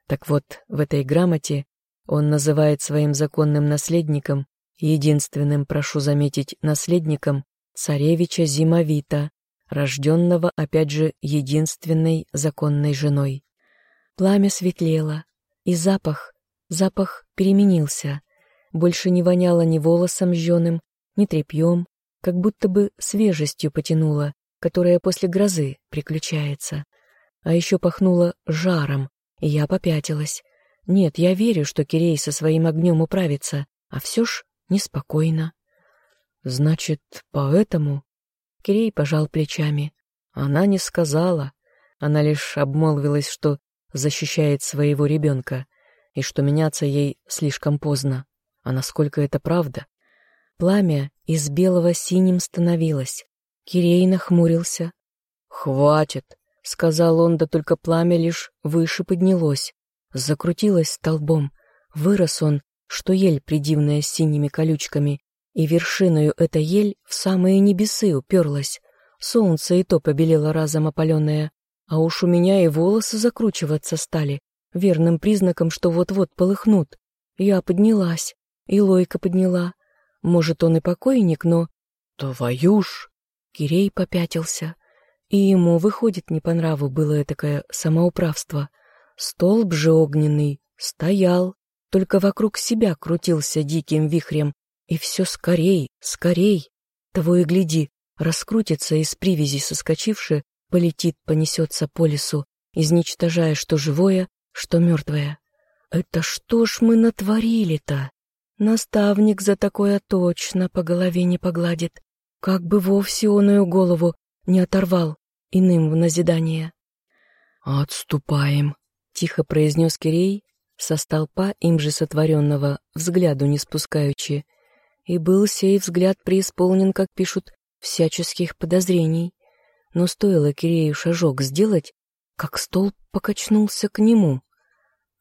Так вот, в этой грамоте он называет своим законным наследником, единственным, прошу заметить, наследником, царевича Зимовита, рожденного, опять же, единственной законной женой. Пламя светлело, и запах, запах переменился. Больше не воняло ни волосом жженым, ни тряпьем, как будто бы свежестью потянуло, которая после грозы приключается. А еще пахнуло жаром, и я попятилась. Нет, я верю, что Кирей со своим огнем управится, а все ж неспокойно. Значит, поэтому Кирей пожал плечами. Она не сказала. Она лишь обмолвилась, что защищает своего ребенка, и что меняться ей слишком поздно. А насколько это правда? Пламя из белого синим становилось. Кирей нахмурился. «Хватит!» — сказал он, да только пламя лишь выше поднялось. Закрутилось столбом. Вырос он, что ель придивная с синими колючками, и вершиною эта ель в самые небесы уперлась. Солнце и то побелело разом опаленное, а уж у меня и волосы закручиваться стали, верным признаком, что вот-вот полыхнут. Я поднялась, и Лойка подняла. Может, он и покойник, но... Твою ж! Кирей попятился. И ему, выходит, не по нраву было этакое самоуправство. Столб же огненный стоял, только вокруг себя крутился диким вихрем, и все скорей, скорей. Того и гляди, раскрутится из привязи соскочивши, полетит, понесется по лесу, изничтожая что живое, что мертвое. Это что ж мы натворили-то? Наставник за такое точно по голове не погладит, как бы вовсе оную голову не оторвал иным в назидание. «Отступаем», — тихо произнес Кирей, со столпа им же сотворенного, взгляду не спускаючи, и был сей взгляд преисполнен, как пишут, всяческих подозрений. Но стоило Кирею шажок сделать, как стол покачнулся к нему.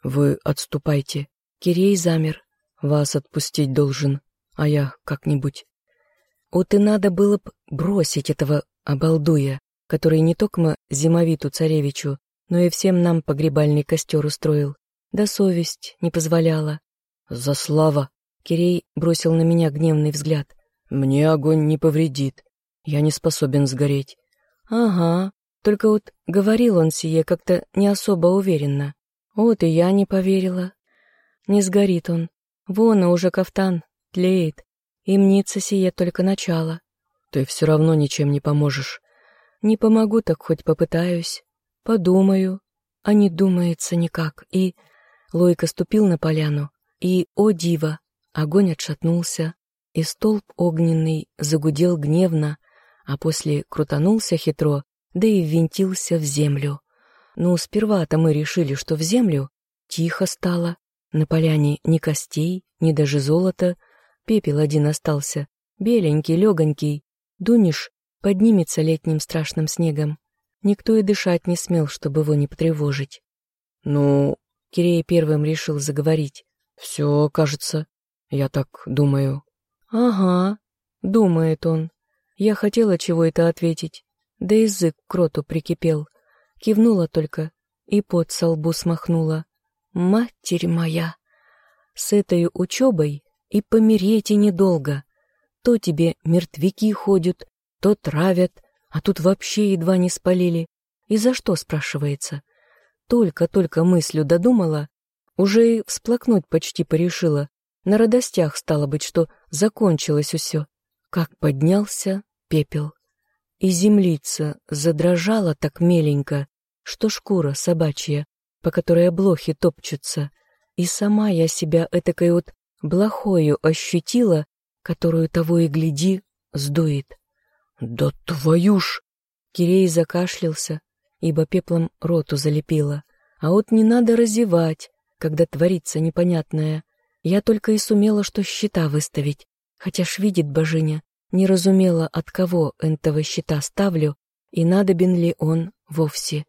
«Вы отступайте». Кирей замер. «Вас отпустить должен, а я как-нибудь». Вот и надо было б бросить этого обалдуя, который не только зимовиту царевичу, но и всем нам погребальный костер устроил. Да совесть не позволяла. «За слава!» Кирей бросил на меня гневный взгляд. «Мне огонь не повредит. Я не способен сгореть». «Ага, только вот говорил он сие как-то не особо уверенно. Вот и я не поверила. Не сгорит он. Вон, а уже кафтан, тлеет. И мнится сие только начало». Ты все равно ничем не поможешь. Не помогу, так хоть попытаюсь. Подумаю. А не думается никак. И... Лойка ступил на поляну, и, о диво, огонь отшатнулся, и столб огненный загудел гневно, а после крутанулся хитро, да и ввинтился в землю. Ну, сперва-то мы решили, что в землю тихо стало, на поляне ни костей, ни даже золота, пепел один остался, беленький, легонький, дунешь, поднимется летним страшным снегом. Никто и дышать не смел, чтобы его не потревожить. «Ну...» — Кирей первым решил заговорить. «Все, кажется. Я так думаю». «Ага», — думает он. Я хотела чего это ответить, да язык к роту прикипел. Кивнула только и под со лбу смахнула. «Матерь моя!» С этой учебой и помереть и недолго. То тебе мертвяки ходят, то травят, а тут вообще едва не спалили. И за что, спрашивается? Только-только мыслью додумала, уже и всплакнуть почти порешила. На радостях стало быть, что закончилось все. Как поднялся пепел. И землица задрожала так меленько, что шкура собачья, по которой блохи топчутся, и сама я себя этакой вот блохою ощутила, которую того и гляди, сдует. «Да твою ж!» Кирей закашлялся, ибо пеплом роту залепило. А вот не надо разевать, когда творится непонятное. Я только и сумела, что счета выставить, хотя ж видит божиня, не разумела, от кого энтого счета ставлю и надобен ли он вовсе.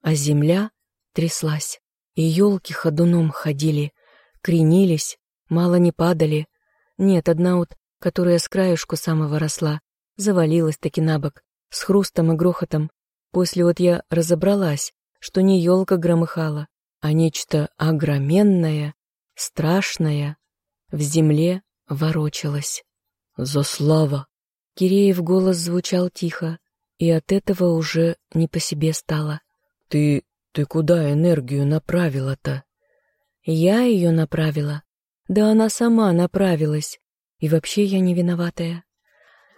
А земля тряслась, и елки ходуном ходили, кренились, мало не падали. Нет, одна вот, которая с краюшку самого росла, завалилась таки на бок, с хрустом и грохотом. После вот я разобралась, что не елка громыхала, а нечто огроменное, страшное, в земле ворочалось. «Заслава!» Киреев голос звучал тихо, и от этого уже не по себе стало. «Ты... ты куда энергию направила-то?» «Я ее направила. Да она сама направилась. И вообще я не виноватая».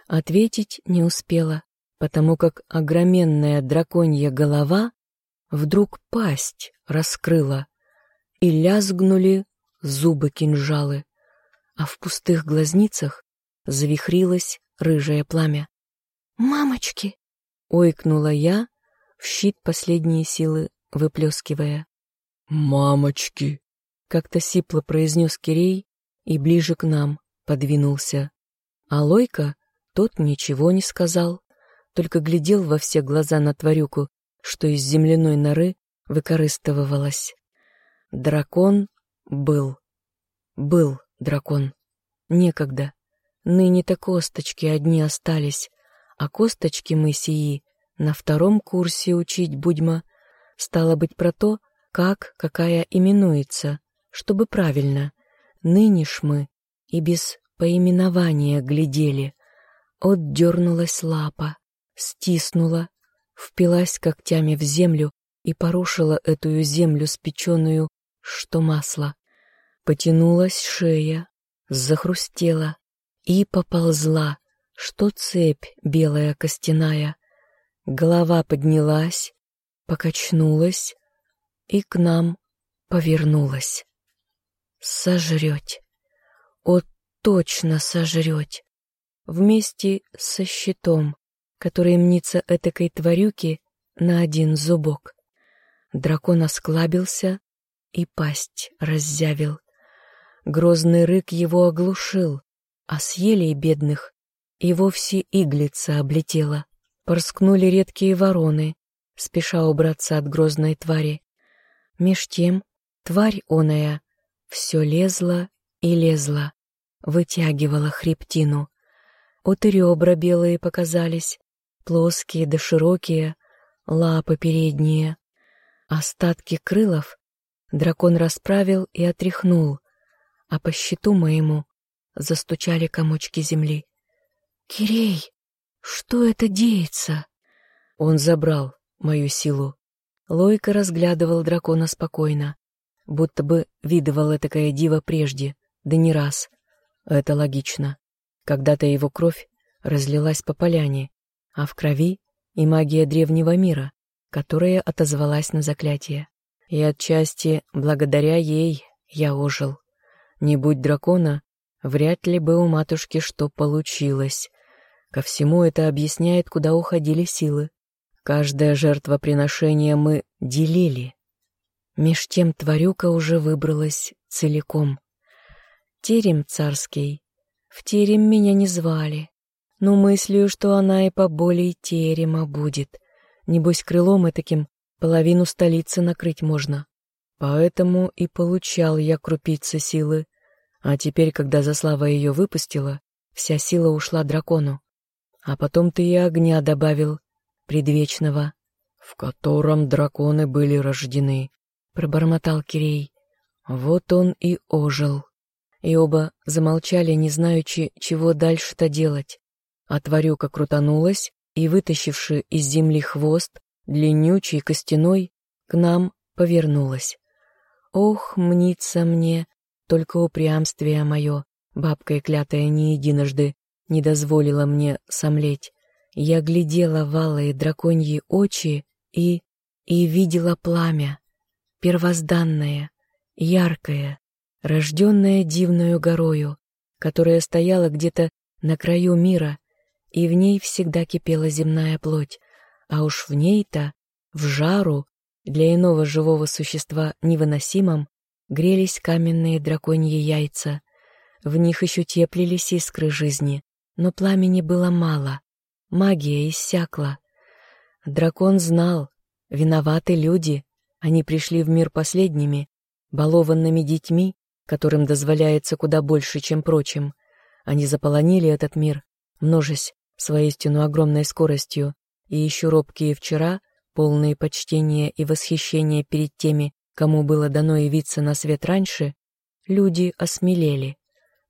Ответить не успела, потому как огроменная драконья голова вдруг пасть раскрыла, и лязгнули зубы-кинжалы, а в пустых глазницах завихрилось рыжее пламя. «Мамочки!» — ойкнула я, в щит последние силы выплескивая. «Мамочки!» — как-то сипло произнес Кирей и ближе к нам подвинулся. А Лойка тот ничего не сказал, только глядел во все глаза на тварюку, что из земляной норы выкорыстовывалась. Дракон был. Был дракон. Некогда. Ныне-то косточки одни остались, а косточки мы сии на втором курсе учить будьма. Стало быть про то, как какая именуется, чтобы правильно. Ныне мы и без поименования глядели — Отдернулась лапа, стиснула, впилась когтями в землю и порушила эту землю спеченную, что масло. Потянулась шея, захрустела и поползла, что цепь белая костяная. Голова поднялась, покачнулась и к нам повернулась. Сожреть. О, точно сожреть вместе со щитом, который мнится этакой тварюки на один зубок. Дракон осклабился и пасть раззявил. Грозный рык его оглушил, а с елей бедных и вовсе иглица облетела. Порскнули редкие вороны, спеша убраться от грозной твари. Меж тем тварь оная все лезла и лезла, вытягивала хребтину. Вот и ребра белые показались, плоские да широкие, лапы передние. Остатки крылов дракон расправил и отряхнул, а по щиту моему застучали комочки земли. «Кирей, что это деется?» Он забрал мою силу. Лойка разглядывал дракона спокойно, будто бы видывал этакое диво прежде, да не раз. Это логично. Когда-то его кровь разлилась по поляне, а в крови и магия древнего мира, которая отозвалась на заклятие. И отчасти благодаря ей я ожил. Не будь дракона, вряд ли бы у матушки что получилось. Ко всему это объясняет, куда уходили силы. Каждое жертвоприношение мы делили. Меж тем тварюка уже выбралась целиком. Терем царский. В терем меня не звали. Но мыслю, что она и поболей терема будет. Небось, крылом и таким половину столицы накрыть можно. Поэтому и получал я крупицы силы. А теперь, когда Заслава ее выпустила, вся сила ушла дракону. А потом ты и огня добавил, предвечного, в котором драконы были рождены, пробормотал Кирей. Вот он и ожил. И оба замолчали, не знаючи, чего дальше-то делать. А тварюка крутанулась и, вытащивши из земли хвост, длиннючий костяной, к нам повернулась. Ох, мнится мне, только упрямствие мое, бабкой клятая не единожды, не дозволила мне сомлеть. Я глядела в алые драконьи очи и... и видела пламя, первозданное, яркое, рожденное дивною горою, которая стояла где-то на краю мира, и в ней всегда кипела земная плоть, а уж в ней-то, в жару, для иного живого существа невыносимом, грелись каменные драконьи яйца. В них еще теплились искры жизни, но пламени было мало, Магия иссякла. Дракон знал, виноваты люди, они пришли в мир последними, балованными детьми, которым дозволяется куда больше, чем прочим. Они заполонили этот мир, множась с воистину огромной скоростью, и еще робкие вчера, полные почтения и восхищения перед теми, кому было дано явиться на свет раньше, люди осмелели,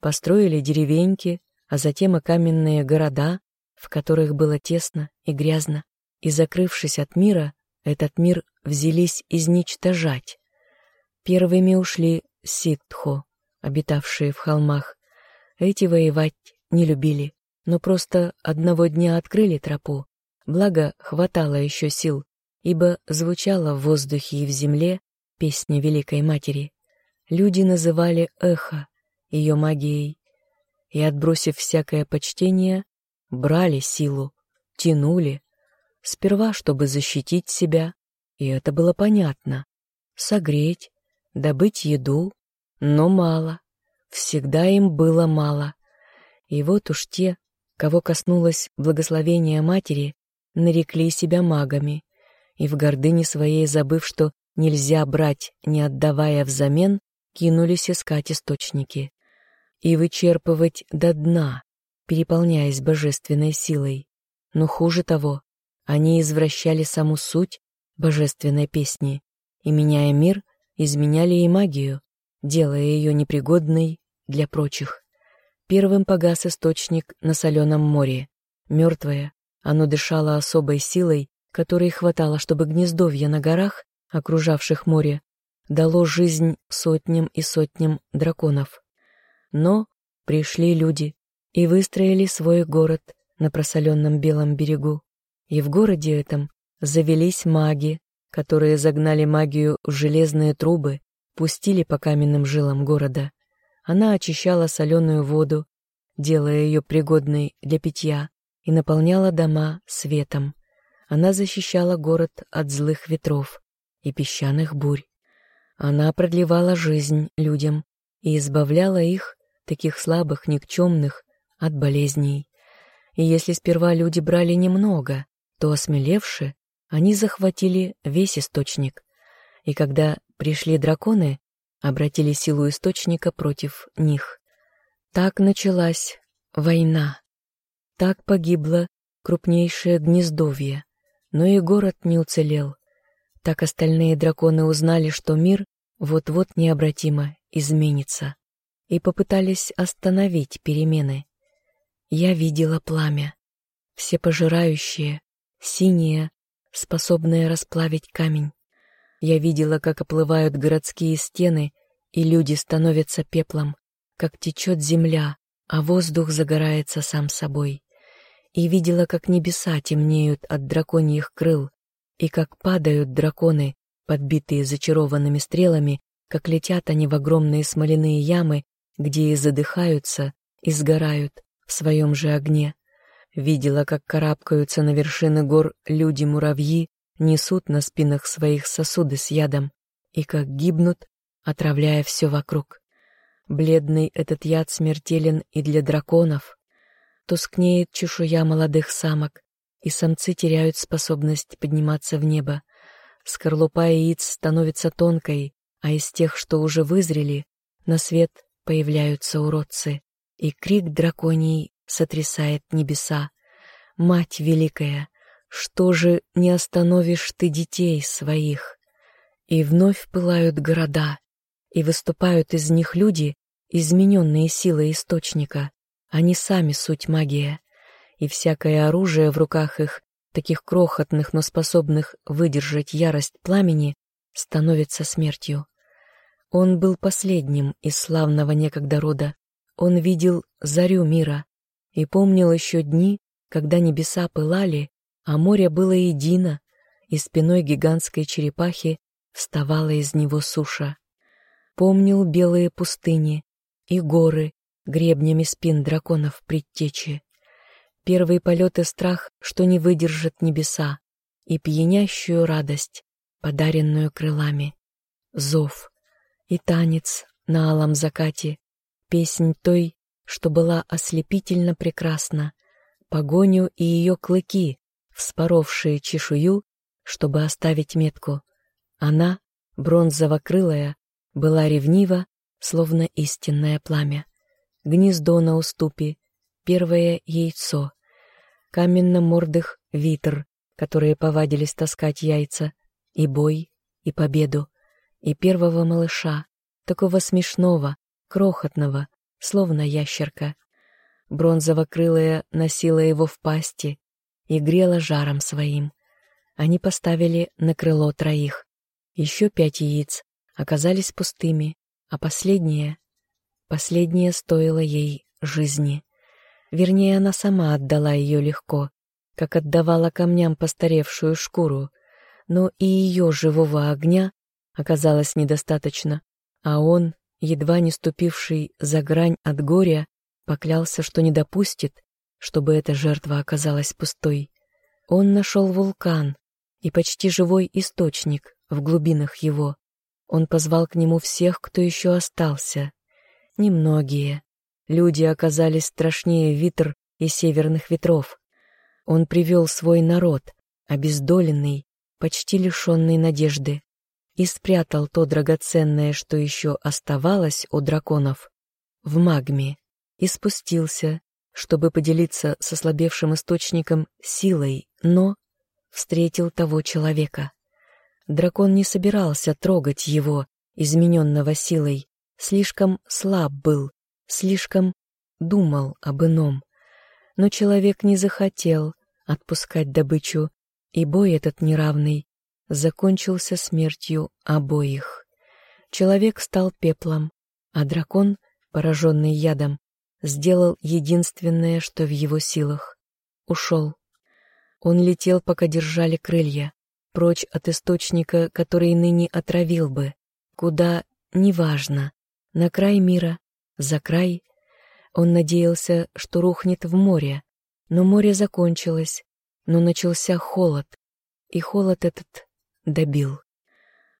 построили деревеньки, а затем и каменные города, в которых было тесно и грязно, и, закрывшись от мира, этот мир взялись изничтожать. Первыми ушли ситхо, обитавшие в холмах. Эти воевать не любили, но просто одного дня открыли тропу, благо хватало еще сил, ибо звучала в воздухе и в земле песня Великой Матери. Люди называли эхо ее магией, и, отбросив всякое почтение, брали силу, тянули. Сперва, чтобы защитить себя, и это было понятно. Согреть, добыть еду, но мало. Всегда им было мало. И вот уж те, кого коснулось благословения матери, нарекли себя магами, и в гордыне своей, забыв, что нельзя брать, не отдавая взамен, кинулись искать источники и вычерпывать до дна, переполняясь божественной силой. Но хуже того, они извращали саму суть божественной песни и, меняя мир, изменяли и магию, делая ее непригодной для прочих. Первым погас источник на соленом море. Мертвое, оно дышало особой силой, которой хватало, чтобы гнездовье на горах, окружавших море, дало жизнь сотням и сотням драконов. Но пришли люди, и выстроили свой город на просоленном белом берегу. И в городе этом завелись маги, которые загнали магию в железные трубы, пустили по каменным жилам города. Она очищала соленую воду, делая ее пригодной для питья, и наполняла дома светом. Она защищала город от злых ветров и песчаных бурь. Она продлевала жизнь людям и избавляла их, таких слабых, никчемных, от болезней. И если сперва люди брали немного, то, осмелевши, они захватили весь источник. И когда пришли драконы, обратили силу источника против них. Так началась война. Так погибло крупнейшее гнездовье, но и город не уцелел. Так остальные драконы узнали, что мир вот-вот необратимо изменится, и попытались остановить перемены. Я видела пламя, всепожирающее, синее, способное расплавить камень. Я видела, как оплывают городские стены, и люди становятся пеплом, как течет земля, а воздух загорается сам собой. и видела, как небеса темнеют от драконьих крыл, и как падают драконы, подбитые зачарованными стрелами, как летят они в огромные смоляные ямы, где и задыхаются, и сгорают в своем же огне. Видела, как карабкаются на вершины гор люди-муравьи, несут на спинах своих сосуды с ядом, и как гибнут, отравляя все вокруг. Бледный этот яд смертелен и для драконов. Тускнеет чешуя молодых самок, и самцы теряют способность подниматься в небо. Скорлупа яиц становится тонкой, а из тех, что уже вызрели, на свет появляются уродцы, и крик драконий сотрясает небеса. «Мать великая, что же не остановишь ты детей своих?» И вновь пылают города, и выступают из них люди, измененные силой источника. Они сами суть магия, и всякое оружие в руках их, таких крохотных, но способных выдержать ярость пламени, становится смертью. Он был последним из славного некогда рода. Он видел зарю мира и помнил еще дни, когда небеса пылали, а море было едино, и спиной гигантской черепахи вставала из него суша помнил белые пустыни и горы, гребнями спин драконов предтечи. Первый полет и страх, что не выдержат небеса, и пьянящую радость, подаренную крылами. Зов и танец на алом закате, песнь той, что была ослепительно прекрасна, погоню и ее клыки, вспоровшие чешую, чтобы оставить метку. Она, бронзово-крылая, была ревнива, словно истинное пламя. Гнездо на уступе, первое яйцо, каменно-мордых витр, которые повадились таскать яйца, и бой, и победу, и первого малыша, такого смешного, крохотного, словно ящерка. Бронзово-крылая носила его в пасти и грела жаром своим. Они поставили на крыло троих. Еще пять яиц оказались пустыми, а последнее... Последнее стоило ей жизни. Вернее, она сама отдала ее легко, как отдавала камням постаревшую шкуру, но и ее живого огня оказалось недостаточно, а он, едва не ступивший за грань от горя, поклялся, что не допустит, чтобы эта жертва оказалась пустой. Он нашел вулкан и почти живой источник в глубинах его, он позвал к нему всех, кто еще остался. Немногие. Люди оказались страшнее витр и северных ветров. Он привел свой народ, обездоленный, почти лишенный надежды, и спрятал то драгоценное, что еще оставалось у драконов, в магме, и спустился, чтобы поделиться с ослабевшим источником силой, но встретил того человека. Дракон не собирался трогать его, измененного силой, слишком слаб был, слишком думал об ином. Но человек не захотел отпускать добычу, и бой этот неравный закончился смертью обоих. Человек стал пеплом, а дракон, пораженный ядом, сделал единственное, что в его силах — ушел. Он летел, пока держали крылья, прочь от источника, который ныне отравил бы, куда — неважно, на край мира, за край. Он надеялся, что рухнет в море, но море закончилось, но начался холод, и холод этот добил.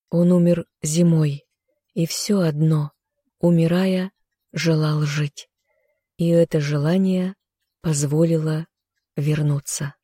Он умер зимой, и все одно, умирая, желал жить. И это желание позволило вернуться.